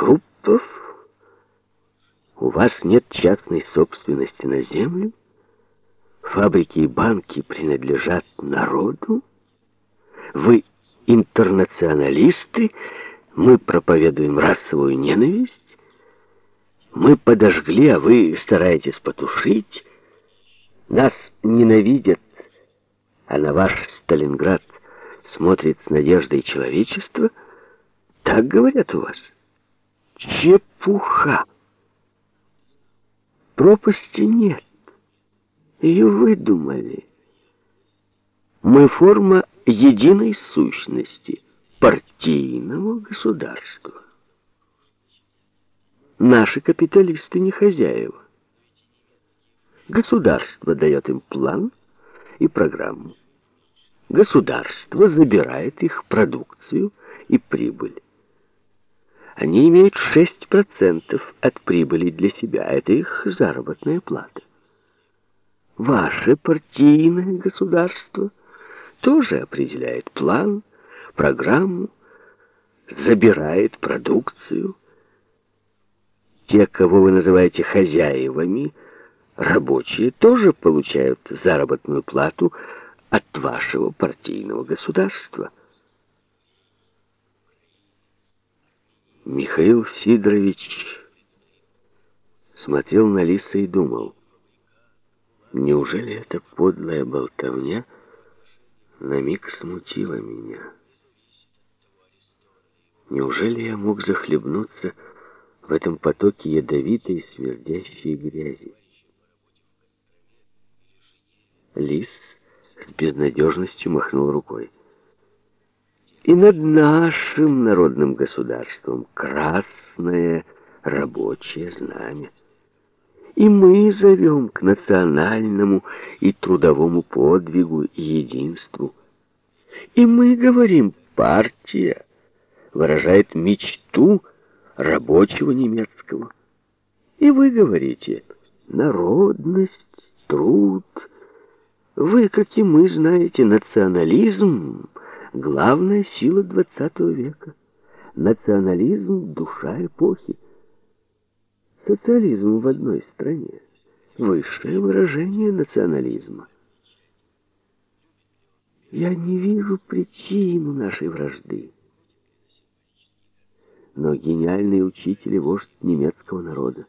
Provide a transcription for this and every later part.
Круппов, у вас нет частной собственности на землю? Фабрики и банки принадлежат народу? Вы интернационалисты? Мы проповедуем расовую ненависть? Мы подожгли, а вы стараетесь потушить? Нас ненавидят, а на ваш Сталинград смотрит с надеждой человечество? Так говорят у вас? Чепуха! Пропасти нет. Ее выдумали. Мы форма единой сущности, партийного государства. Наши капиталисты не хозяева. Государство дает им план и программу. Государство забирает их продукцию и прибыль. Они имеют 6% от прибыли для себя. Это их заработная плата. Ваше партийное государство тоже определяет план, программу, забирает продукцию. Те, кого вы называете хозяевами, рабочие, тоже получают заработную плату от вашего партийного государства. Михаил Сидорович смотрел на Лиса и думал, неужели эта подлая болтовня на миг смутила меня? Неужели я мог захлебнуться в этом потоке ядовитой смердящей грязи? Лис с безнадежностью махнул рукой. И над нашим народным государством красное рабочее знамя. И мы зовем к национальному и трудовому подвигу и единству. И мы говорим, партия выражает мечту рабочего немецкого. И вы говорите, народность, труд — вы, как и мы, знаете, национализм — главная сила XX века. Национализм — душа эпохи. Социализм в одной стране — высшее выражение национализма. Я не вижу причину нашей вражды. Но гениальный учитель и вождь немецкого народа,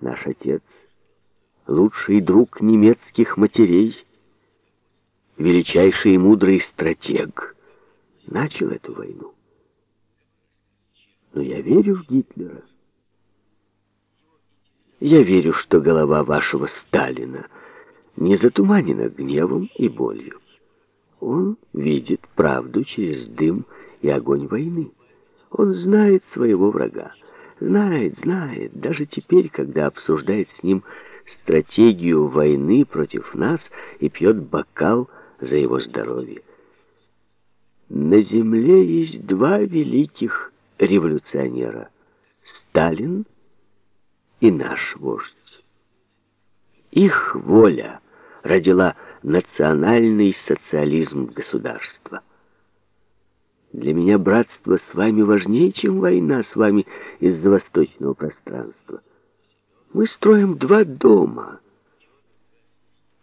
наш отец — лучший друг немецких матерей, величайший и мудрый стратег, начал эту войну. Но я верю в Гитлера. Я верю, что голова вашего Сталина не затуманена гневом и болью. Он видит правду через дым и огонь войны. Он знает своего врага. Знает, знает, даже теперь, когда обсуждает с ним стратегию войны против нас и пьет бокал за его здоровье. На земле есть два великих революционера — Сталин и наш вождь. Их воля родила национальный социализм государства. Для меня братство с вами важнее, чем война с вами из-за восточного пространства. Мы строим два дома.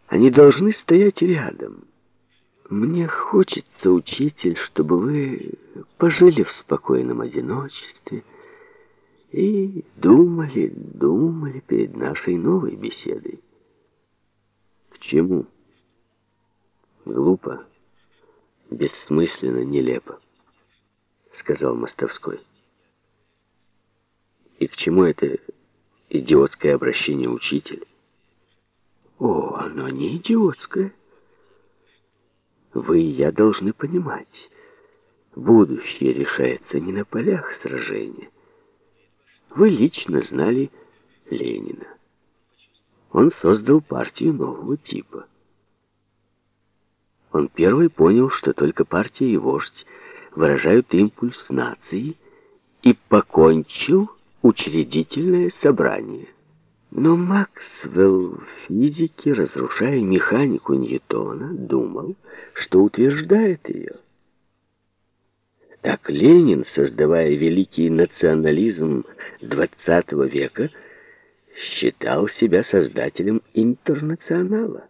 Они должны стоять рядом. Мне хочется, учитель, чтобы вы пожили в спокойном одиночестве и думали, думали перед нашей новой беседой. К чему? Глупо, бессмысленно, нелепо, сказал Мостовской. И к чему это идиотское обращение учитель. О, оно не идиотское. Вы и я должны понимать, будущее решается не на полях сражения. Вы лично знали Ленина. Он создал партию нового типа. Он первый понял, что только партия и вождь выражают импульс нации, и покончил учредительное собрание. Но Максвелл в физике, разрушая механику Ньютона, думал, что утверждает ее. Так Ленин, создавая великий национализм XX века, считал себя создателем интернационала.